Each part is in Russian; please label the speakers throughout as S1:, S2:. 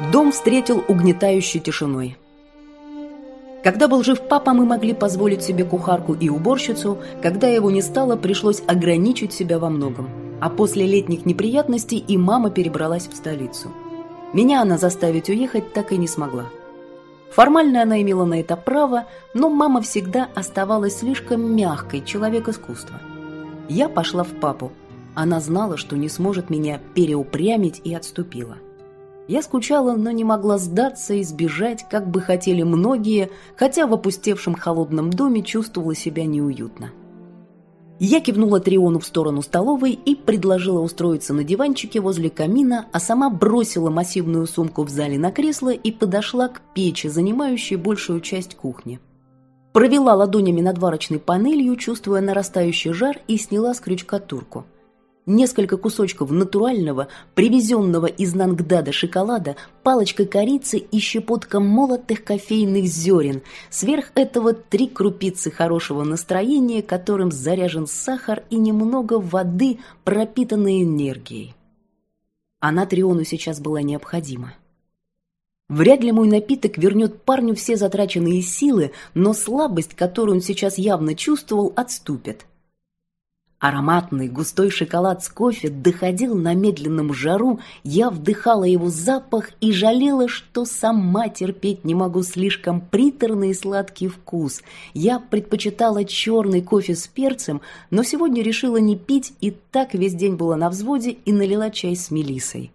S1: Дом встретил угнетающей тишиной. Когда был жив папа, мы могли позволить себе кухарку и уборщицу, когда его не стало, пришлось ограничить себя во многом. А после летних неприятностей и мама перебралась в столицу. Меня она заставить уехать так и не смогла. Формально она имела на это право, но мама всегда оставалась слишком мягкой, человек искусства. Я пошла в папу. Она знала, что не сможет меня переупрямить и отступила. Я скучала, но не могла сдаться и сбежать, как бы хотели многие, хотя в опустевшем холодном доме чувствовала себя неуютно. Я кивнула Триону в сторону столовой и предложила устроиться на диванчике возле камина, а сама бросила массивную сумку в зале на кресло и подошла к печи, занимающей большую часть кухни. Провела ладонями над варочной панелью, чувствуя нарастающий жар, и сняла с крючка турку – несколько кусочков натурального, привезенного из Нангдада шоколада, палочка корицы и щепотка молотых кофейных зерен. Сверх этого три крупицы хорошего настроения, которым заряжен сахар и немного воды, пропитанной энергией. Она Триону сейчас была необходима. Вряд ли мой напиток вернет парню все затраченные силы, но слабость, которую он сейчас явно чувствовал, отступит. Ароматный густой шоколад с кофе доходил на медленном жару, я вдыхала его запах и жалела, что сама терпеть не могу слишком приторный и сладкий вкус. Я предпочитала черный кофе с перцем, но сегодня решила не пить и так весь день была на взводе и налила чай с мелисой.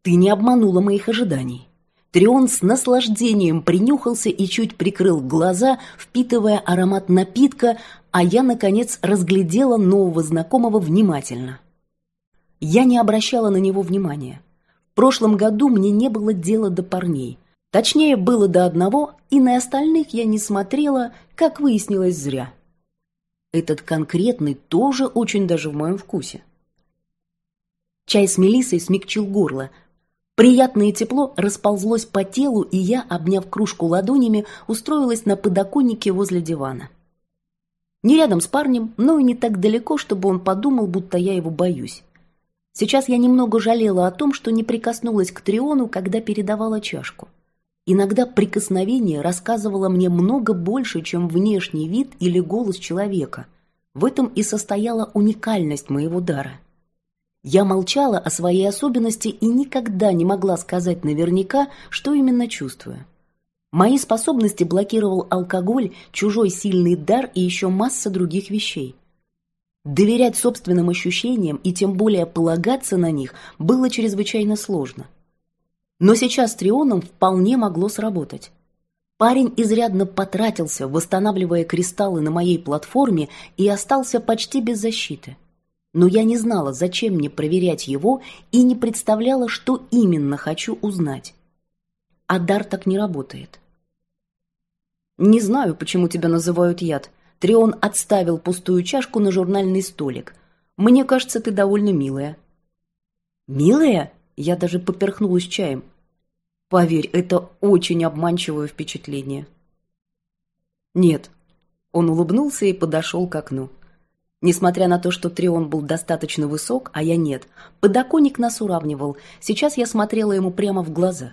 S1: «Ты не обманула моих ожиданий». Трион с наслаждением принюхался и чуть прикрыл глаза, впитывая аромат напитка, а я, наконец, разглядела нового знакомого внимательно. Я не обращала на него внимания. В прошлом году мне не было дела до парней. Точнее, было до одного, и на остальных я не смотрела, как выяснилось зря. Этот конкретный тоже очень даже в моем вкусе. Чай с мелиссой смягчил горло. Приятное тепло расползлось по телу, и я, обняв кружку ладонями, устроилась на подоконнике возле дивана. Не рядом с парнем, но и не так далеко, чтобы он подумал, будто я его боюсь. Сейчас я немного жалела о том, что не прикоснулась к Триону, когда передавала чашку. Иногда прикосновение рассказывало мне много больше, чем внешний вид или голос человека. В этом и состояла уникальность моего дара. Я молчала о своей особенности и никогда не могла сказать наверняка, что именно чувствую. Мои способности блокировал алкоголь, чужой сильный дар и еще масса других вещей. Доверять собственным ощущениям и тем более полагаться на них было чрезвычайно сложно. Но сейчас с Трионом вполне могло сработать. Парень изрядно потратился, восстанавливая кристаллы на моей платформе и остался почти без защиты. Но я не знала, зачем мне проверять его и не представляла, что именно хочу узнать. А дар так не работает. «Не знаю, почему тебя называют яд». Трион отставил пустую чашку на журнальный столик. «Мне кажется, ты довольно милая». «Милая?» Я даже поперхнулась чаем. «Поверь, это очень обманчивое впечатление». «Нет». Он улыбнулся и подошел к окну. Несмотря на то, что Трион был достаточно высок, а я нет, подоконник нас уравнивал. Сейчас я смотрела ему прямо в глаза.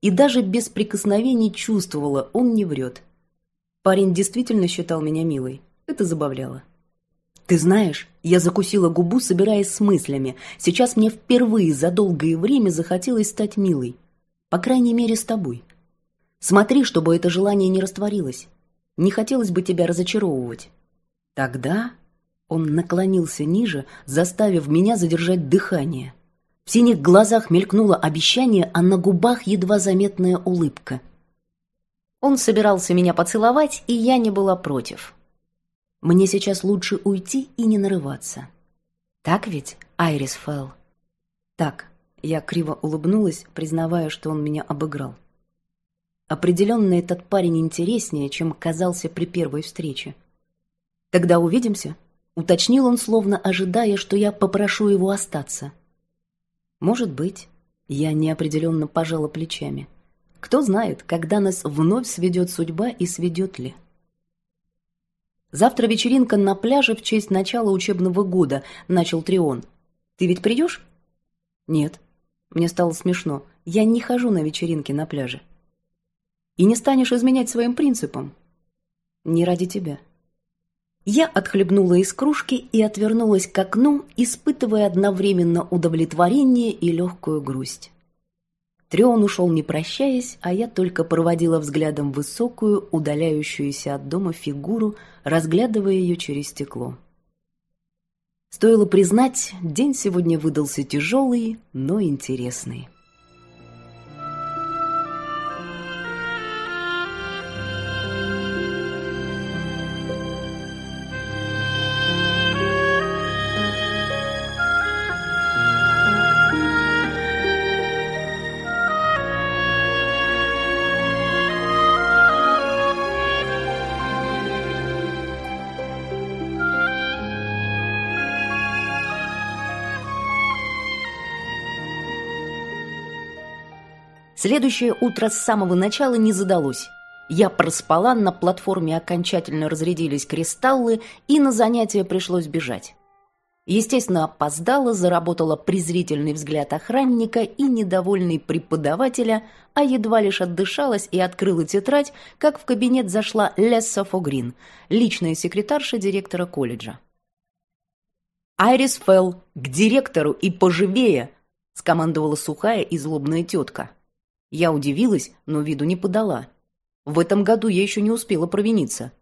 S1: И даже без прикосновений чувствовала, он не врет. Парень действительно считал меня милой. Это забавляло. «Ты знаешь, я закусила губу, собираясь с мыслями. Сейчас мне впервые за долгое время захотелось стать милой. По крайней мере, с тобой. Смотри, чтобы это желание не растворилось. Не хотелось бы тебя разочаровывать. Тогда...» Он наклонился ниже, заставив меня задержать дыхание. В синих глазах мелькнуло обещание, а на губах едва заметная улыбка. Он собирался меня поцеловать, и я не была против. Мне сейчас лучше уйти и не нарываться. Так ведь, Айрис Фелл? Так, я криво улыбнулась, признавая, что он меня обыграл. Определенно этот парень интереснее, чем казался при первой встрече. «Тогда увидимся?» — уточнил он, словно ожидая, что я попрошу его остаться. «Может быть». Я неопределенно пожала плечами. Кто знает, когда нас вновь сведет судьба и сведет ли. Завтра вечеринка на пляже в честь начала учебного года, начал Трион. Ты ведь придешь? Нет. Мне стало смешно. Я не хожу на вечеринки на пляже. И не станешь изменять своим принципам. Не ради тебя. Я отхлебнула из кружки и отвернулась к окну, испытывая одновременно удовлетворение и легкую грусть. Трион ушел не прощаясь, а я только проводила взглядом высокую, удаляющуюся от дома фигуру, разглядывая ее через стекло. Стоило признать, день сегодня выдался тяжелый, но интересный. Следующее утро с самого начала не задалось. Я проспала, на платформе окончательно разрядились кристаллы, и на занятия пришлось бежать. Естественно, опоздала, заработала презрительный взгляд охранника и недовольный преподавателя, а едва лишь отдышалась и открыла тетрадь, как в кабинет зашла Лесса Фогрин, личная секретарша директора колледжа. «Айрис Фелл, к директору и поживее!» – скомандовала сухая и злобная тетка. Я удивилась, но виду не подала. В этом году я еще не успела провиниться.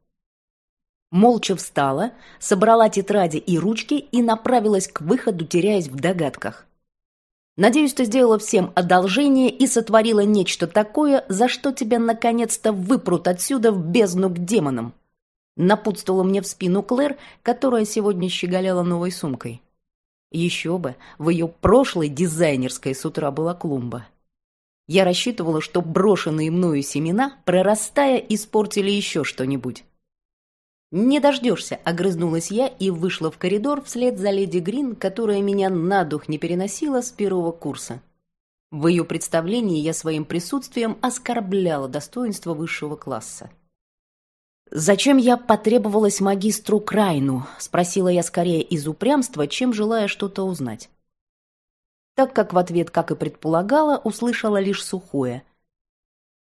S1: Молча встала, собрала тетради и ручки и направилась к выходу, теряясь в догадках. Надеюсь, ты сделала всем одолжение и сотворила нечто такое, за что тебя наконец-то выпрут отсюда в бездну к демонам. Напутствовала мне в спину Клэр, которая сегодня щеголяла новой сумкой. Еще бы, в ее прошлой дизайнерской с утра была клумба. Я рассчитывала, что брошенные мною семена, прорастая, испортили еще что-нибудь. «Не дождешься», — огрызнулась я и вышла в коридор вслед за леди Грин, которая меня на дух не переносила с первого курса. В ее представлении я своим присутствием оскорбляла достоинство высшего класса. «Зачем я потребовалась магистру Крайну?» — спросила я скорее из упрямства, чем желая что-то узнать так как в ответ, как и предполагала, услышала лишь сухое.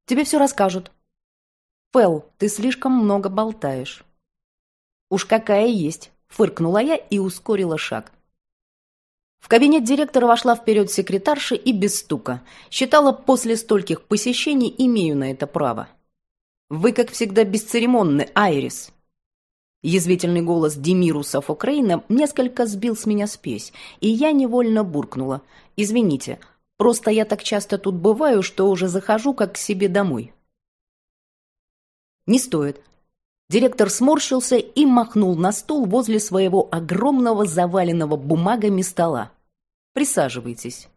S1: «Тебе все расскажут». «Фэл, ты слишком много болтаешь». «Уж какая есть», — фыркнула я и ускорила шаг. В кабинет директора вошла вперед секретарша и без стука. Считала, после стольких посещений имею на это право. «Вы, как всегда, бесцеремонны, Айрис», Язвительный голос Демируса Фокрейна несколько сбил с меня спесь, и я невольно буркнула. «Извините, просто я так часто тут бываю, что уже захожу как к себе домой». «Не стоит». Директор сморщился и махнул на стул возле своего огромного заваленного бумагами стола. «Присаживайтесь».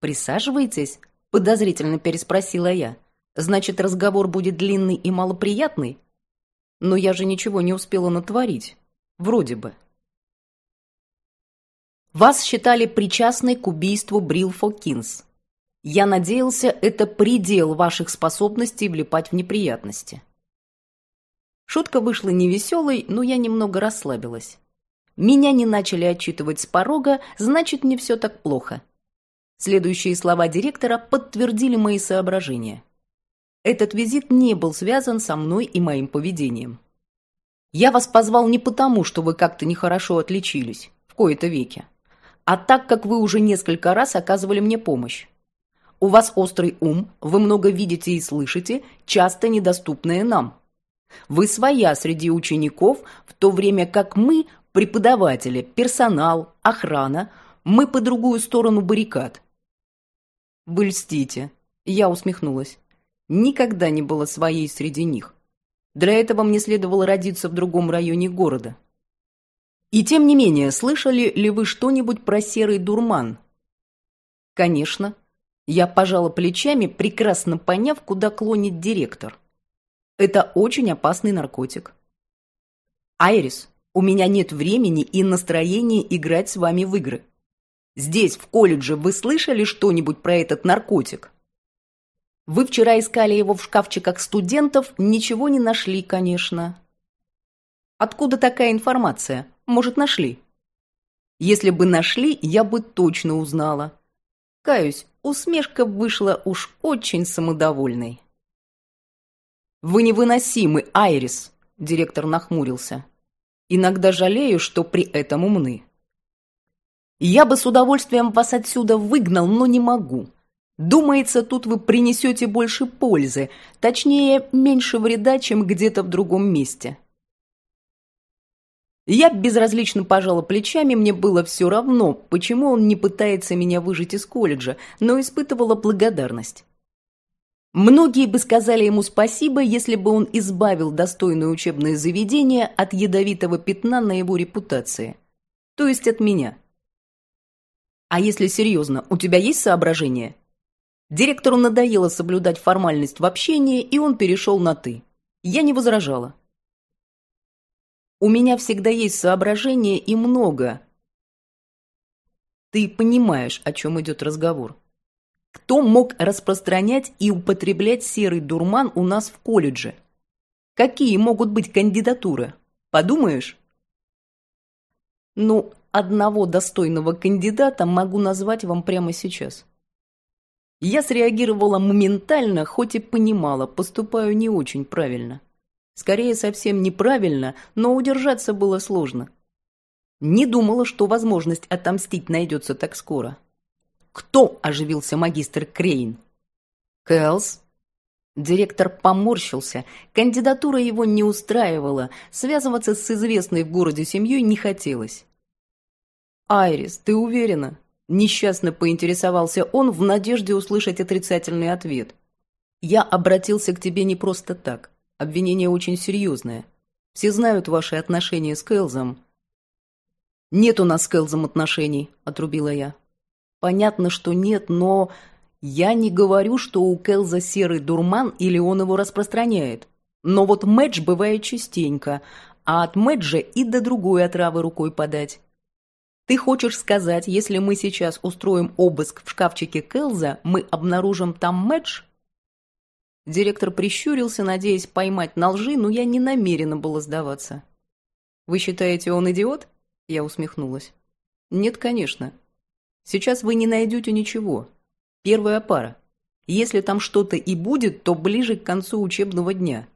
S1: «Присаживайтесь?» – подозрительно переспросила я. «Значит, разговор будет длинный и малоприятный?» Но я же ничего не успела натворить. Вроде бы. Вас считали причастной к убийству Брилфо Кинс. Я надеялся, это предел ваших способностей влипать в неприятности. Шутка вышла невеселой, но я немного расслабилась. Меня не начали отчитывать с порога, значит, не все так плохо. Следующие слова директора подтвердили мои соображения. Этот визит не был связан со мной и моим поведением. Я вас позвал не потому, что вы как-то нехорошо отличились, в кои-то веке, а так как вы уже несколько раз оказывали мне помощь. У вас острый ум, вы много видите и слышите, часто недоступное нам. Вы своя среди учеников, в то время как мы, преподаватели, персонал, охрана, мы по другую сторону баррикад. Вы льстите. Я усмехнулась никогда не было своей среди них. Для этого мне следовало родиться в другом районе города. И тем не менее, слышали ли вы что-нибудь про серый дурман? Конечно. Я пожала плечами, прекрасно поняв, куда клонит директор. Это очень опасный наркотик. Айрис, у меня нет времени и настроения играть с вами в игры. Здесь, в колледже, вы слышали что-нибудь про этот наркотик? Вы вчера искали его в шкафчиках студентов, ничего не нашли, конечно. Откуда такая информация? Может, нашли? Если бы нашли, я бы точно узнала. Каюсь, усмешка вышла уж очень самодовольной. «Вы невыносимы, Айрис!» – директор нахмурился. «Иногда жалею, что при этом умны. Я бы с удовольствием вас отсюда выгнал, но не могу. Думается, тут вы принесете больше пользы, точнее, меньше вреда, чем где-то в другом месте». Я безразлично пожала плечами, мне было все равно, почему он не пытается меня выжить из колледжа, но испытывала благодарность. Многие бы сказали ему спасибо, если бы он избавил достойное учебное заведение от ядовитого пятна на его репутации. То есть от меня. А если серьезно, у тебя есть соображения? Директору надоело соблюдать формальность в общении, и он перешел на «ты». Я не возражала. У меня всегда есть соображения и много. Ты понимаешь, о чем идет разговор. Кто мог распространять и употреблять серый дурман у нас в колледже? Какие могут быть кандидатуры? Подумаешь? Ну, одного достойного кандидата могу назвать вам прямо сейчас. Я среагировала моментально, хоть и понимала, поступаю не очень правильно. Скорее, совсем неправильно, но удержаться было сложно. Не думала, что возможность отомстить найдется так скоро. «Кто?» – оживился магистр Крейн. «Кэлс?» Директор поморщился. Кандидатура его не устраивала. Связываться с известной в городе семьей не хотелось. «Айрис, ты уверена?» Несчастно поинтересовался он в надежде услышать отрицательный ответ. «Я обратился к тебе не просто так. Обвинение очень серьезное. Все знают ваши отношения с Кэлзом». «Нет у нас с Кэлзом отношений», — отрубила я. Понятно, что нет, но я не говорю, что у Келза серый дурман или он его распространяет. Но вот мэдж бывает частенько, а от мэджа и до другой отравы рукой подать. Ты хочешь сказать, если мы сейчас устроим обыск в шкафчике Келза, мы обнаружим там мэдж? Директор прищурился, надеясь поймать на лжи, но я не намерена была сдаваться. «Вы считаете, он идиот?» Я усмехнулась. «Нет, конечно. Сейчас вы не найдете ничего. Первая пара. Если там что-то и будет, то ближе к концу учебного дня.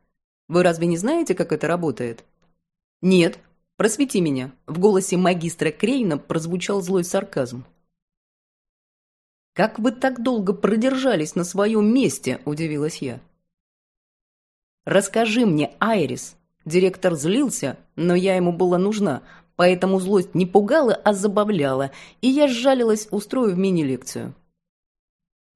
S1: Вы разве не знаете, как это работает? Нет. Просвети меня. В голосе магистра Крейна прозвучал злой сарказм. «Как вы так долго продержались на своем месте?» – удивилась я. «Расскажи мне, Айрис». Директор злился, но я ему была нужна, Поэтому злость не пугала, а забавляла, и я сжалилась, устроив мини-лекцию.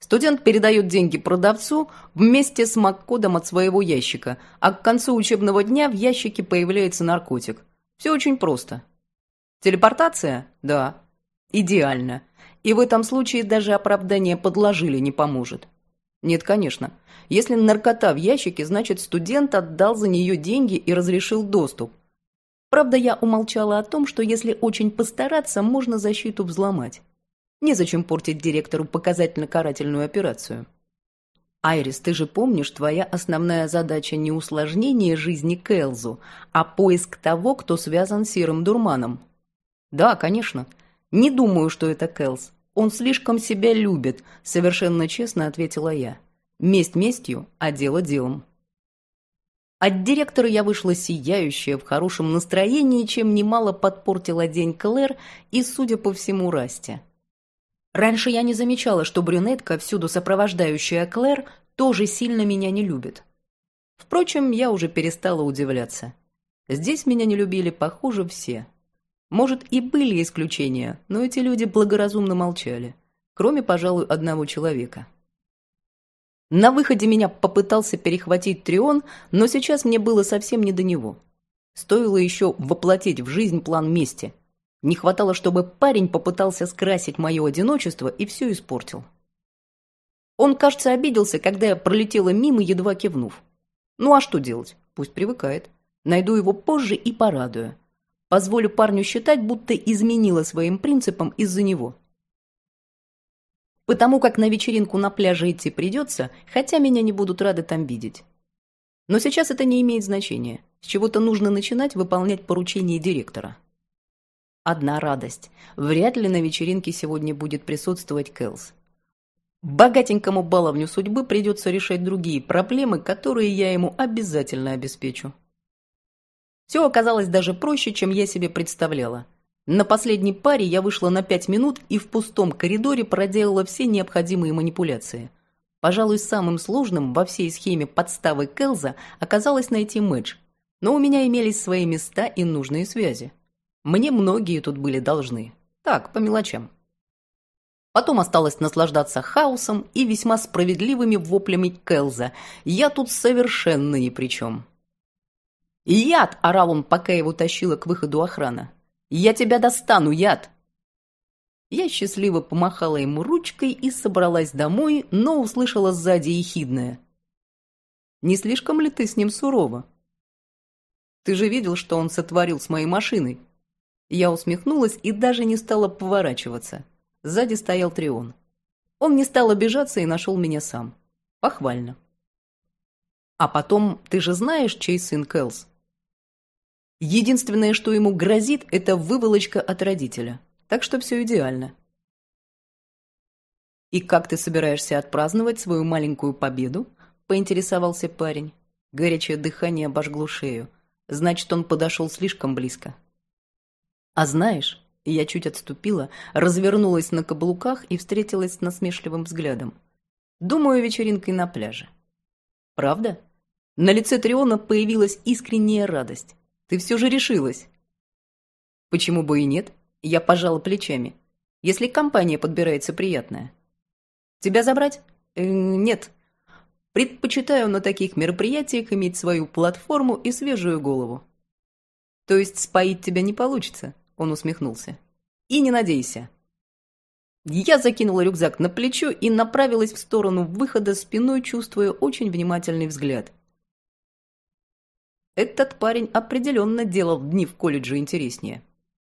S1: Студент передает деньги продавцу вместе с маг-кодом от своего ящика, а к концу учебного дня в ящике появляется наркотик. Все очень просто. Телепортация? Да. Идеально. И в этом случае даже оправдание подложили не поможет. Нет, конечно. Если наркота в ящике, значит студент отдал за нее деньги и разрешил доступ. Правда, я умолчала о том, что если очень постараться, можно защиту взломать. Незачем портить директору показательно-карательную операцию. Айрис, ты же помнишь, твоя основная задача не усложнение жизни Кэлзу, а поиск того, кто связан с серым дурманом. Да, конечно. Не думаю, что это Кэлз. Он слишком себя любит, совершенно честно ответила я. Месть местью, а дело делом. От директора я вышла сияющая, в хорошем настроении, чем немало подпортила день Клэр и, судя по всему, Расти. Раньше я не замечала, что брюнетка, всюду сопровождающая Клэр, тоже сильно меня не любит. Впрочем, я уже перестала удивляться. Здесь меня не любили, похоже, все. Может, и были исключения, но эти люди благоразумно молчали. Кроме, пожалуй, одного человека. На выходе меня попытался перехватить Трион, но сейчас мне было совсем не до него. Стоило еще воплотить в жизнь план мести. Не хватало, чтобы парень попытался скрасить мое одиночество и все испортил. Он, кажется, обиделся, когда я пролетела мимо, едва кивнув. Ну а что делать? Пусть привыкает. Найду его позже и порадую. Позволю парню считать, будто изменила своим принципам из-за него потому как на вечеринку на пляже идти придется, хотя меня не будут рады там видеть. Но сейчас это не имеет значения. С чего-то нужно начинать выполнять поручения директора. Одна радость. Вряд ли на вечеринке сегодня будет присутствовать Кэлс. Богатенькому баловню судьбы придется решать другие проблемы, которые я ему обязательно обеспечу. Все оказалось даже проще, чем я себе представляла. На последней паре я вышла на пять минут и в пустом коридоре проделала все необходимые манипуляции. Пожалуй, самым сложным во всей схеме подставы Келза оказалось найти Мэдж. Но у меня имелись свои места и нужные связи. Мне многие тут были должны. Так, по мелочам. Потом осталось наслаждаться хаосом и весьма справедливыми воплями Келза. Я тут совершенно ни при чем. «Яд!» – орал он, пока его тащила к выходу охрана. «Я тебя достану, яд!» Я счастливо помахала ему ручкой и собралась домой, но услышала сзади ехидное. «Не слишком ли ты с ним сурова?» «Ты же видел, что он сотворил с моей машиной?» Я усмехнулась и даже не стала поворачиваться. Сзади стоял Трион. Он не стал обижаться и нашел меня сам. Похвально. А потом, ты же знаешь, чей сын Кэлс? Единственное, что ему грозит, это выволочка от родителя. Так что все идеально. «И как ты собираешься отпраздновать свою маленькую победу?» – поинтересовался парень. Горячее дыхание обожгло шею. Значит, он подошел слишком близко. «А знаешь...» Я чуть отступила, развернулась на каблуках и встретилась с насмешливым взглядом. «Думаю, вечеринкой на пляже». «Правда?» На лице Триона появилась искренняя радость. Ты все же решилась. Почему бы и нет? Я пожала плечами. Если компания подбирается приятная. Тебя забрать? Э, нет. Предпочитаю на таких мероприятиях иметь свою платформу и свежую голову. То есть споить тебя не получится? Он усмехнулся. И не надейся. Я закинула рюкзак на плечо и направилась в сторону выхода спиной, чувствуя очень внимательный взгляд. Этот парень определенно делал дни в колледже интереснее.